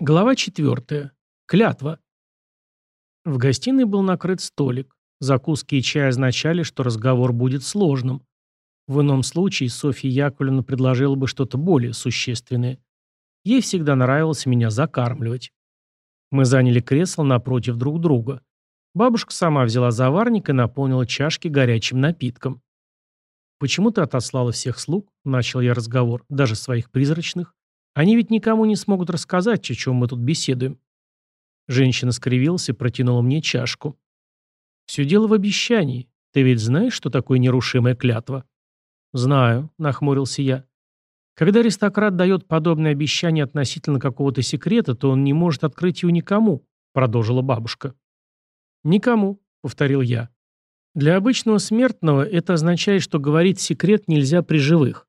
Глава 4. Клятва. В гостиной был накрыт столик. Закуски и чай означали, что разговор будет сложным. В ином случае Софья Яковлевна предложила бы что-то более существенное. Ей всегда нравилось меня закармливать. Мы заняли кресло напротив друг друга. Бабушка сама взяла заварник и наполнила чашки горячим напитком. «Почему ты отослала всех слуг?» – начал я разговор, даже своих призрачных. Они ведь никому не смогут рассказать, о чем мы тут беседуем. Женщина скривилась и протянула мне чашку. Все дело в обещании. Ты ведь знаешь, что такое нерушимая клятва? Знаю, нахмурился я. Когда аристократ дает подобное обещание относительно какого-то секрета, то он не может открыть его никому, продолжила бабушка. Никому, повторил я. Для обычного смертного это означает, что говорить секрет нельзя при живых.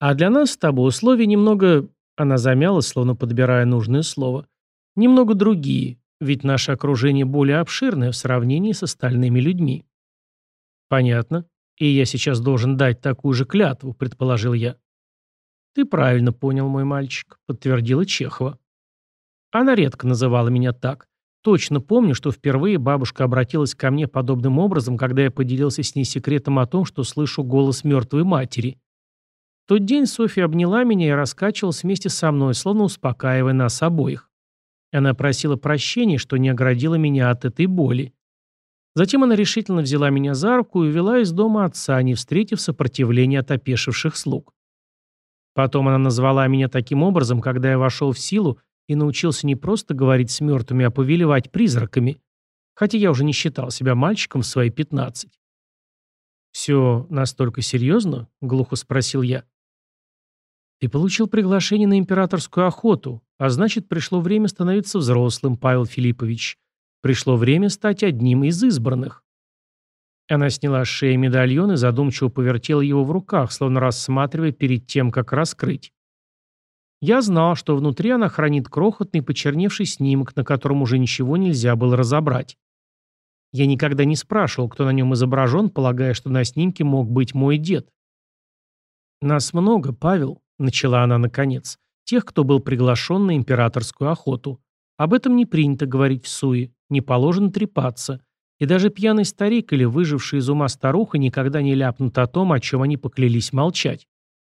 А для нас с тобой условия немного она замялась, словно подбирая нужное слово. Немного другие, ведь наше окружение более обширное в сравнении с остальными людьми. Понятно. И я сейчас должен дать такую же клятву, предположил я. Ты правильно понял, мой мальчик, подтвердила Чехова. Она редко называла меня так. Точно помню, что впервые бабушка обратилась ко мне подобным образом, когда я поделился с ней секретом о том, что слышу голос мертвой матери тот день Софья обняла меня и раскачивалась вместе со мной, словно успокаивая нас обоих. Она просила прощения, что не оградила меня от этой боли. Затем она решительно взяла меня за руку и увела из дома отца, не встретив сопротивления от опешивших слуг. Потом она назвала меня таким образом, когда я вошел в силу и научился не просто говорить с мертвыми, а повелевать призраками, хотя я уже не считал себя мальчиком в свои пятнадцать. «Все настолько серьезно?» — глухо спросил я. Ты получил приглашение на императорскую охоту, а значит, пришло время становиться взрослым, Павел Филиппович. Пришло время стать одним из избранных. Она сняла с шеи медальон и задумчиво повертела его в руках, словно рассматривая перед тем, как раскрыть. Я знал, что внутри она хранит крохотный почерневший снимок, на котором уже ничего нельзя было разобрать. Я никогда не спрашивал, кто на нем изображен, полагая, что на снимке мог быть мой дед. «Нас много, Павел», Начала она наконец. Тех, кто был приглашен на императорскую охоту. Об этом не принято говорить в суе, не положено трепаться. И даже пьяный старик или выживший из ума старуха никогда не ляпнут о том, о чем они поклялись молчать.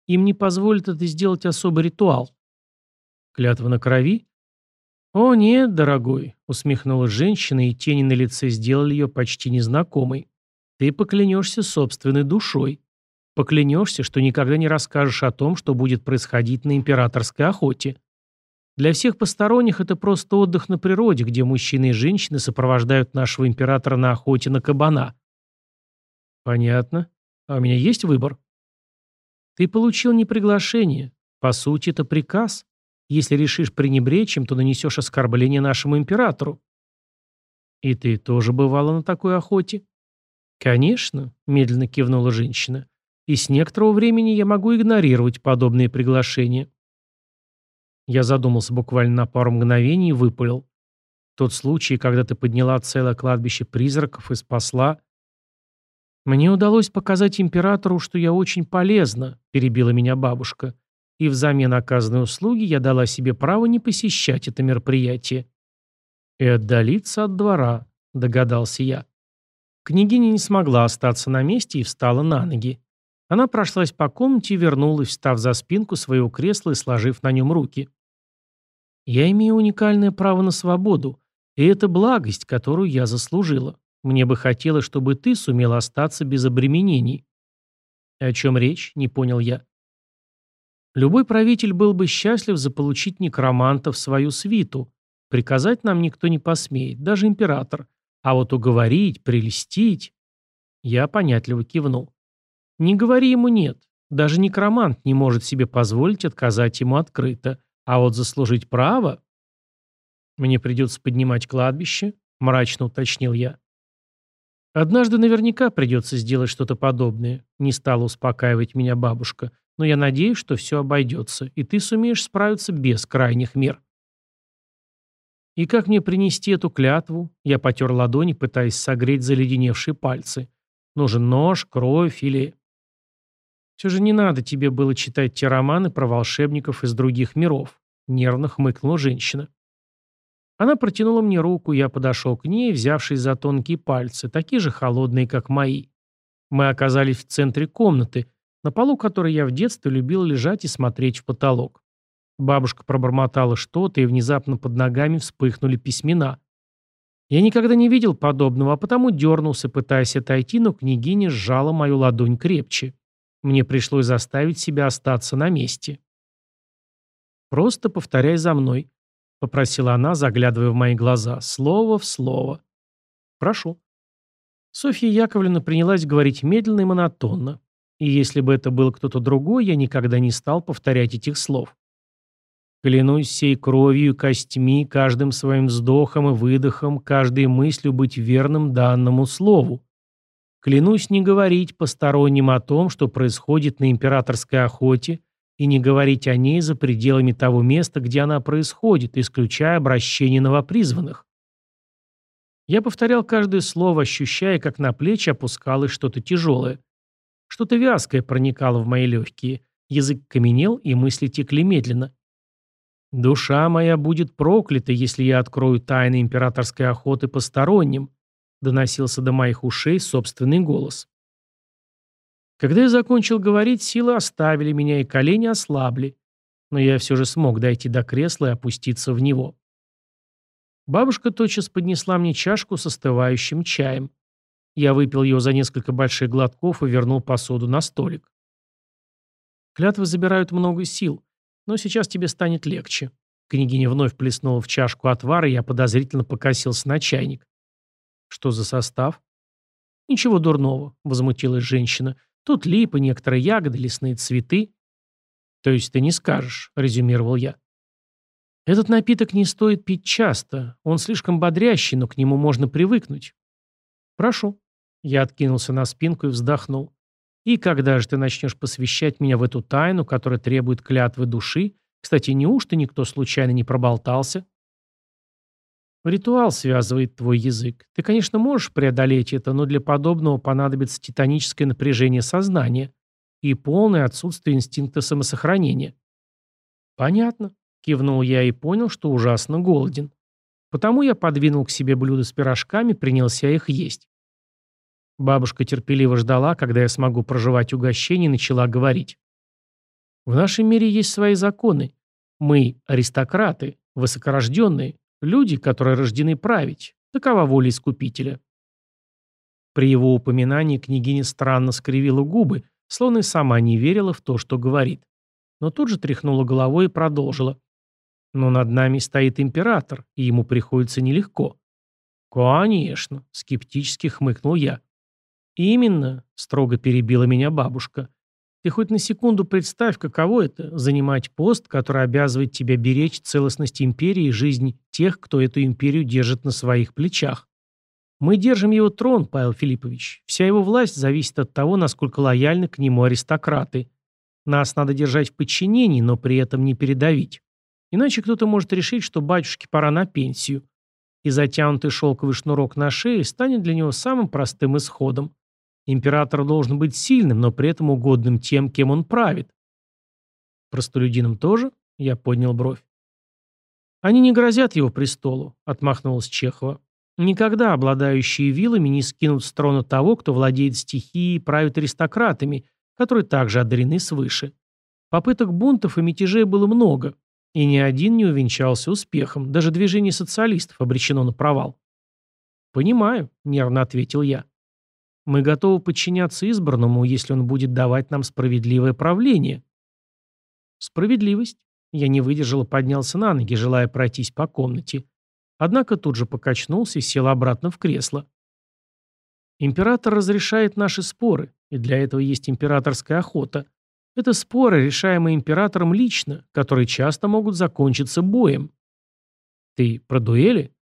Им не позволит это сделать особый ритуал. Клятва на крови? «О, нет, дорогой», — усмехнулась женщина, и тени на лице сделали ее почти незнакомой. «Ты поклянешься собственной душой. Поклянешься, что никогда не расскажешь о том, что будет происходить на императорской охоте. Для всех посторонних это просто отдых на природе, где мужчины и женщины сопровождают нашего императора на охоте на кабана. Понятно. А у меня есть выбор? Ты получил не приглашение. По сути, это приказ. Если решишь пренебречь им, то нанесешь оскорбление нашему императору. И ты тоже бывала на такой охоте? Конечно, медленно кивнула женщина и с некоторого времени я могу игнорировать подобные приглашения. Я задумался буквально на пару мгновений и выпалил. Тот случай, когда ты подняла целое кладбище призраков и спасла... Мне удалось показать императору, что я очень полезна, перебила меня бабушка. И взамен оказанной услуги я дала себе право не посещать это мероприятие. И отдалиться от двора, догадался я. Княгиня не смогла остаться на месте и встала на ноги. Она прошлась по комнате и вернулась, встав за спинку своего кресла и сложив на нем руки. «Я имею уникальное право на свободу, и это благость, которую я заслужила. Мне бы хотелось, чтобы ты сумела остаться без обременений». «О чем речь?» — не понял я. Любой правитель был бы счастлив заполучить некроманта в свою свиту. Приказать нам никто не посмеет, даже император. А вот уговорить, прелестить... Я понятливо кивнул. Не говори ему «нет». Даже некромант не может себе позволить отказать ему открыто. А вот заслужить право... Мне придется поднимать кладбище, мрачно уточнил я. Однажды наверняка придется сделать что-то подобное. Не стала успокаивать меня бабушка. Но я надеюсь, что все обойдется, и ты сумеешь справиться без крайних мер. И как мне принести эту клятву? Я потер ладони, пытаясь согреть заледеневшие пальцы. Нужен нож, кровь или... Все же не надо тебе было читать те романы про волшебников из других миров, нервно хмыкнула женщина. Она протянула мне руку, я подошел к ней, взявшись за тонкие пальцы, такие же холодные, как мои. Мы оказались в центре комнаты, на полу которой я в детстве любил лежать и смотреть в потолок. Бабушка пробормотала что-то, и внезапно под ногами вспыхнули письмена. Я никогда не видел подобного, а потому дернулся, пытаясь отойти, но княгиня сжала мою ладонь крепче. Мне пришлось заставить себя остаться на месте. «Просто повторяй за мной», — попросила она, заглядывая в мои глаза, слово в слово. «Прошу». Софья Яковлевна принялась говорить медленно и монотонно. И если бы это был кто-то другой, я никогда не стал повторять этих слов. Клянусь всей кровью костьми, каждым своим вздохом и выдохом, каждой мыслью быть верным данному слову. Клянусь не говорить посторонним о том, что происходит на императорской охоте, и не говорить о ней за пределами того места, где она происходит, исключая обращение новопризванных. Я повторял каждое слово, ощущая, как на плечи опускалось что-то тяжелое. Что-то вязкое проникало в мои легкие. Язык каменел, и мысли текли медленно. «Душа моя будет проклята, если я открою тайны императорской охоты посторонним», доносился до моих ушей собственный голос. Когда я закончил говорить, силы оставили меня, и колени ослабли. Но я все же смог дойти до кресла и опуститься в него. Бабушка тотчас поднесла мне чашку с остывающим чаем. Я выпил ее за несколько больших глотков и вернул посуду на столик. Клятвы забирают много сил, но сейчас тебе станет легче. Княгиня вновь плеснула в чашку отвара, и я подозрительно покосился на чайник. Что за состав? Ничего дурного, возмутилась женщина. Тут липы, некоторые ягоды, лесные цветы. То есть ты не скажешь, резюмировал я. Этот напиток не стоит пить часто. Он слишком бодрящий, но к нему можно привыкнуть. Прошу. Я откинулся на спинку и вздохнул. И когда же ты начнешь посвящать меня в эту тайну, которая требует клятвы души? Кстати, неужто никто случайно не проболтался? Ритуал связывает твой язык. Ты, конечно, можешь преодолеть это, но для подобного понадобится титаническое напряжение сознания и полное отсутствие инстинкта самосохранения. Понятно, кивнул я и понял, что ужасно голоден. Потому я подвинул к себе блюдо с пирожками, принялся их есть. Бабушка терпеливо ждала, когда я смогу проживать угощение, и начала говорить. В нашем мире есть свои законы. Мы аристократы, высокорожденные, Люди, которые рождены править. Такова воля Искупителя. При его упоминании княгиня странно скривила губы, словно и сама не верила в то, что говорит. Но тут же тряхнула головой и продолжила. «Но над нами стоит император, и ему приходится нелегко». «Конечно», — скептически хмыкнул я. «Именно», — строго перебила меня бабушка. Ты хоть на секунду представь, каково это – занимать пост, который обязывает тебя беречь целостность империи и жизнь тех, кто эту империю держит на своих плечах. Мы держим его трон, Павел Филиппович. Вся его власть зависит от того, насколько лояльны к нему аристократы. Нас надо держать в подчинении, но при этом не передавить. Иначе кто-то может решить, что батюшке пора на пенсию. И затянутый шелковый шнурок на шее станет для него самым простым исходом. Император должен быть сильным, но при этом угодным тем, кем он правит. Простолюдинам тоже? Я поднял бровь. Они не грозят его престолу, отмахнулась Чехова. Никогда обладающие вилами не скинут с трона того, кто владеет стихией и правит аристократами, которые также одарены свыше. Попыток бунтов и мятежей было много, и ни один не увенчался успехом, даже движение социалистов обречено на провал. «Понимаю», — нервно ответил я. Мы готовы подчиняться избранному, если он будет давать нам справедливое правление. Справедливость. Я не выдержал и поднялся на ноги, желая пройтись по комнате. Однако тут же покачнулся и сел обратно в кресло. Император разрешает наши споры, и для этого есть императорская охота. Это споры, решаемые императором лично, которые часто могут закончиться боем. Ты про дуэли?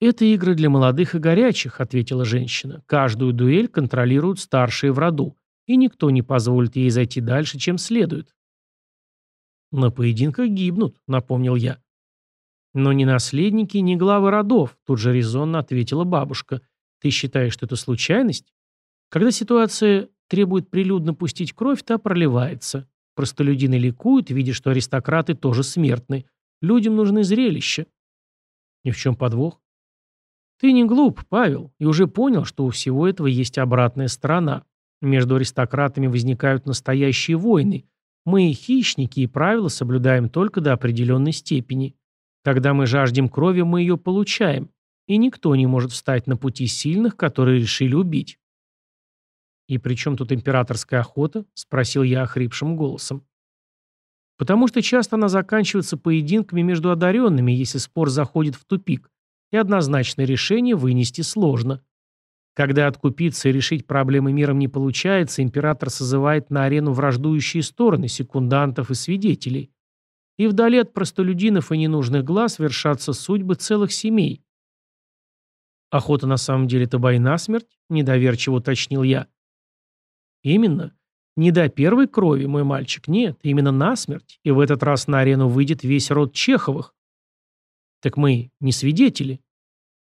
«Это игры для молодых и горячих», — ответила женщина. «Каждую дуэль контролируют старшие в роду, и никто не позволит ей зайти дальше, чем следует». «На поединках гибнут», — напомнил я. «Но ни наследники, ни главы родов», — тут же резонно ответила бабушка. «Ты считаешь, что это случайность? Когда ситуация требует прилюдно пустить кровь, та проливается. Простолюдины ликуют, видя, что аристократы тоже смертны. Людям нужны зрелища. И в чем подвох? Ты не глуп, Павел, и уже понял, что у всего этого есть обратная сторона. Между аристократами возникают настоящие войны. Мы хищники и правила соблюдаем только до определенной степени. Когда мы жаждем крови, мы ее получаем. И никто не может встать на пути сильных, которые решили убить. «И при чем тут императорская охота?» – спросил я охрипшим голосом. «Потому что часто она заканчивается поединками между одаренными, если спор заходит в тупик, и однозначное решение вынести сложно. Когда откупиться и решить проблемы миром не получается, император созывает на арену враждующие стороны, секундантов и свидетелей. И вдали от простолюдинов и ненужных глаз вершатся судьбы целых семей. «Охота на самом деле это бой насмерть?» – недоверчиво уточнил я. «Именно. Не до первой крови, мой мальчик, нет, именно насмерть. И в этот раз на арену выйдет весь род Чеховых». «Так мы не свидетели»,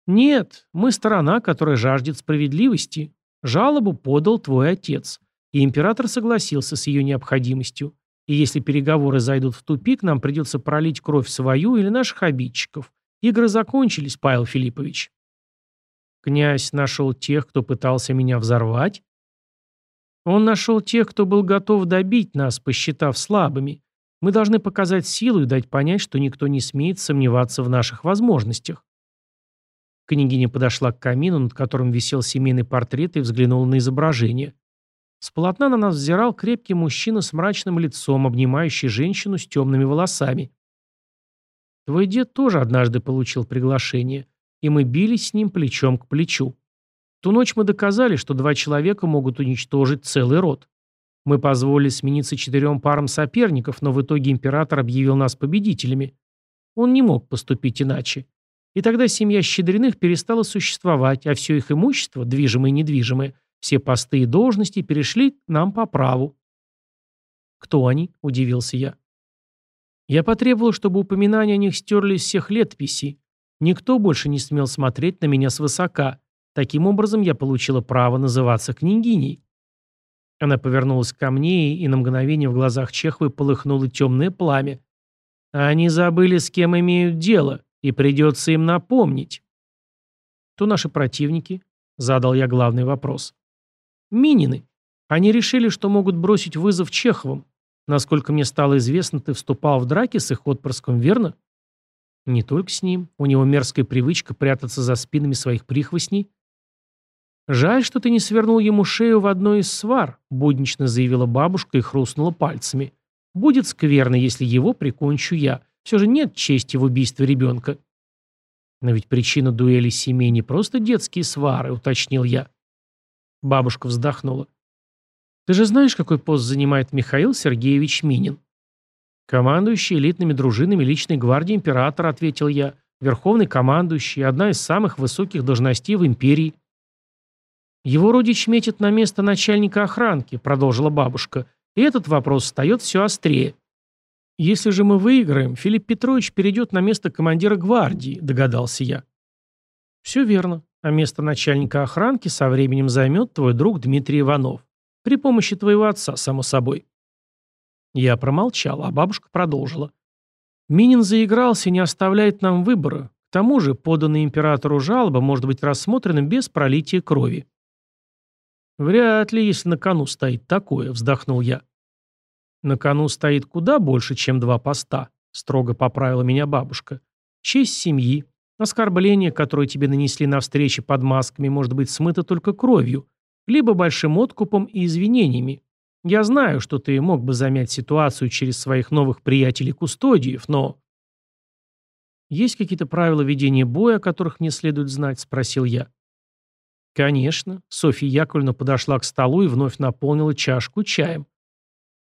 «Нет, мы сторона, которая жаждет справедливости. Жалобу подал твой отец, и император согласился с ее необходимостью. И если переговоры зайдут в тупик, нам придется пролить кровь свою или наших обидчиков. Игры закончились, Павел Филиппович». «Князь нашел тех, кто пытался меня взорвать?» «Он нашел тех, кто был готов добить нас, посчитав слабыми. Мы должны показать силу и дать понять, что никто не смеет сомневаться в наших возможностях. Княгиня подошла к камину, над которым висел семейный портрет, и взглянула на изображение. С полотна на нас взирал крепкий мужчина с мрачным лицом, обнимающий женщину с темными волосами. Твой дед тоже однажды получил приглашение, и мы бились с ним плечом к плечу. Ту ночь мы доказали, что два человека могут уничтожить целый род. Мы позволили смениться четырем парам соперников, но в итоге император объявил нас победителями. Он не мог поступить иначе. И тогда семья Щедриных перестала существовать, а все их имущество, движимое и недвижимое, все посты и должности перешли нам по праву. «Кто они?» – удивился я. Я потребовал, чтобы упоминания о них стерли из всех летописей. Никто больше не смел смотреть на меня свысока. Таким образом, я получила право называться княгиней. Она повернулась ко мне, и на мгновение в глазах Чеховой полыхнуло темное пламя. Они забыли, с кем имеют дело. И придется им напомнить. Кто наши противники? Задал я главный вопрос. Минины. Они решили, что могут бросить вызов Чеховым. Насколько мне стало известно, ты вступал в драки с их отпрыском, верно? Не только с ним. У него мерзкая привычка прятаться за спинами своих прихвостней. «Жаль, что ты не свернул ему шею в одной из свар», — буднично заявила бабушка и хрустнула пальцами. «Будет скверно, если его прикончу я. Все же нет чести в убийстве ребенка. Но ведь причина дуэли семей не просто детские свары, уточнил я. Бабушка вздохнула. Ты же знаешь, какой пост занимает Михаил Сергеевич Минин? Командующий элитными дружинами личной гвардии императора, ответил я. Верховный командующий, одна из самых высоких должностей в империи. Его родич метит на место начальника охранки, продолжила бабушка. И этот вопрос встает все острее. «Если же мы выиграем, Филипп Петрович перейдет на место командира гвардии», – догадался я. «Все верно. А место начальника охранки со временем займет твой друг Дмитрий Иванов. При помощи твоего отца, само собой». Я промолчал, а бабушка продолжила. «Минин заигрался и не оставляет нам выбора. К тому же поданная императору жалоба может быть рассмотрена без пролития крови». «Вряд ли, если на кону стоит такое», – вздохнул я. На кону стоит куда больше, чем два поста, строго поправила меня бабушка. Честь семьи, оскорбление, которое тебе нанесли на встрече под масками, может быть смыто только кровью, либо большим откупом и извинениями. Я знаю, что ты мог бы замять ситуацию через своих новых приятелей-кустодиев, но... «Есть какие-то правила ведения боя, о которых мне следует знать?» – спросил я. «Конечно». Софья Яковлевна подошла к столу и вновь наполнила чашку чаем.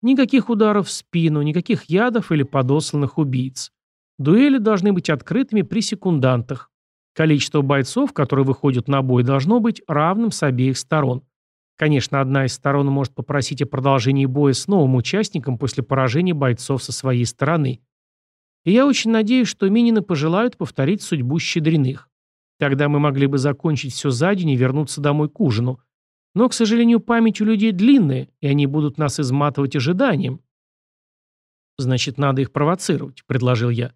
Никаких ударов в спину, никаких ядов или подосланных убийц. Дуэли должны быть открытыми при секундантах. Количество бойцов, которые выходят на бой, должно быть равным с обеих сторон. Конечно, одна из сторон может попросить о продолжении боя с новым участником после поражения бойцов со своей стороны. И я очень надеюсь, что Минины пожелают повторить судьбу щедриных. Тогда мы могли бы закончить все за день и вернуться домой к ужину. Но, к сожалению, память у людей длинная, и они будут нас изматывать ожиданием. Значит, надо их провоцировать, предложил я.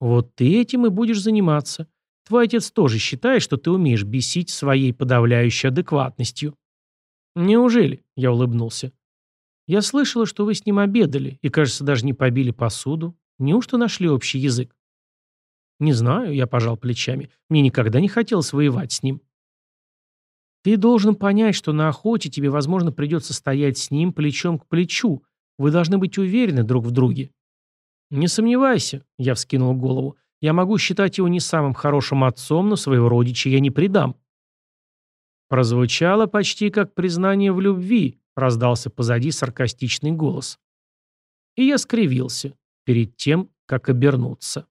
Вот ты этим и будешь заниматься. Твой отец тоже считает, что ты умеешь бесить своей подавляющей адекватностью. Неужели? Я улыбнулся. Я слышала, что вы с ним обедали и, кажется, даже не побили посуду. Неужто нашли общий язык? Не знаю, я пожал плечами. Мне никогда не хотелось воевать с ним. Ты должен понять, что на охоте тебе, возможно, придется стоять с ним плечом к плечу. Вы должны быть уверены друг в друге. Не сомневайся, я вскинул голову. Я могу считать его не самым хорошим отцом, но своего родича я не предам. Прозвучало почти как признание в любви, раздался позади саркастичный голос. И я скривился перед тем, как обернуться.